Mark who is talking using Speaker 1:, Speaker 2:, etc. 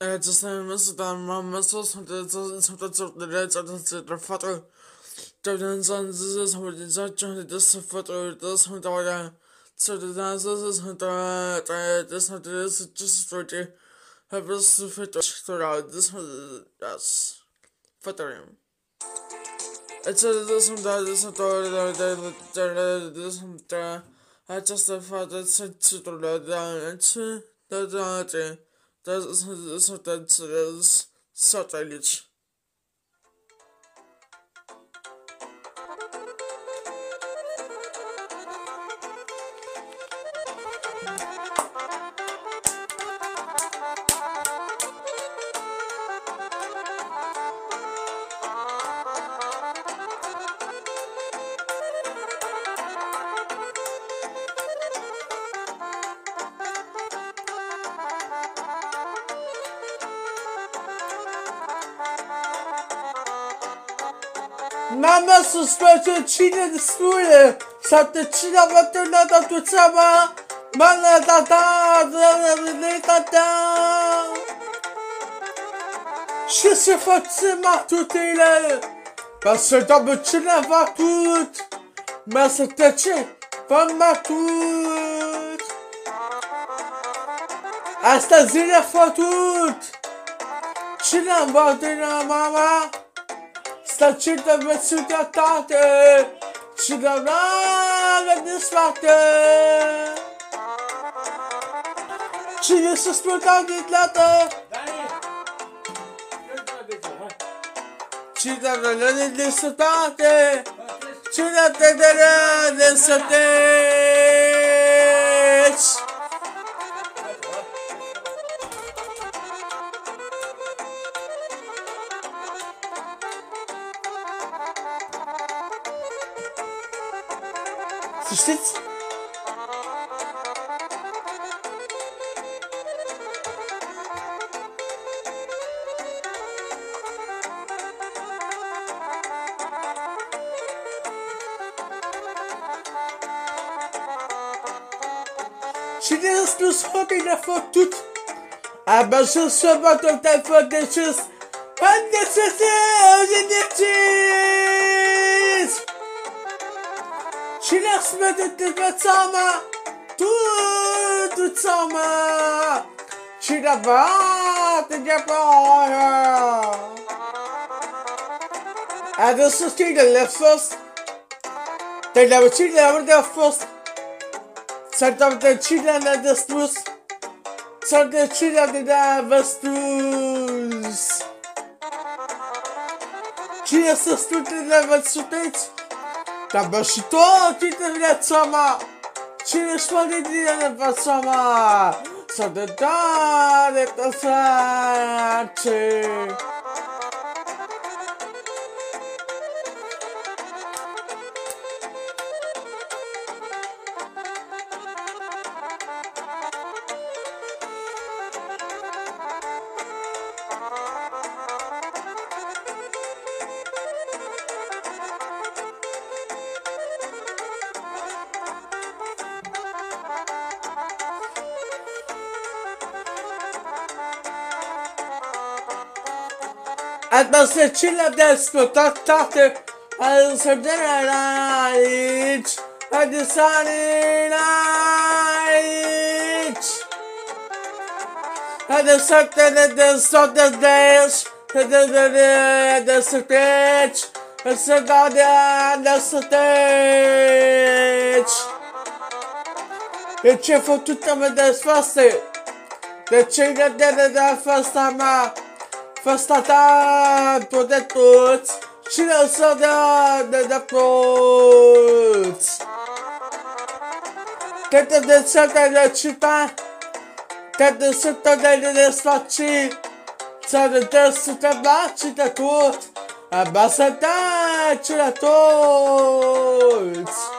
Speaker 1: just missed that my muscles something something the reds of the photo. Jordan's on this is what is that joint this photo this one the so the dances is the this this is just for the have this photo throughout this one that's photo. It's this one that this one the this one the I just thought that's to the the the the das ist, das resultantes satélites. thank Mama suspectă cine spune? Să te cine a maternat tu seama. Mana ta ta ta ta Și se face matutile Ca să dăm cineva tut Mă să tece Vă matut Asta zile fătut Cine-a mama? Să cităm în singurătate Și de rare din spate. Cine se spune din plată. Cine de rare din sătate. Cine de rare din sătate tout de suite. She just looks fucking the fuck. I bet she'll so much of that fucking shit. She lets me to the summer. Tout the summer. She bar to bar. And is the left first. They never cheated over there first. Set up the children and the stuss. Set the children and the vestus. Cine să stute de vestuteți? Dar bă și tot cine viața mea. Cine își poate de viața mea? Să de tare te Atmosfera despo tattate al sardinaic at the sunny night at the certain at the sort of days at the the the stage at the guardian the stage e c'è fottuta me del sfaste the cigna della fasta ma First attack de toți și ne să dea de, de toți. Câte de sete de cita, câte de sete de desfaci, să de te să te place de tot, abia să te de toți.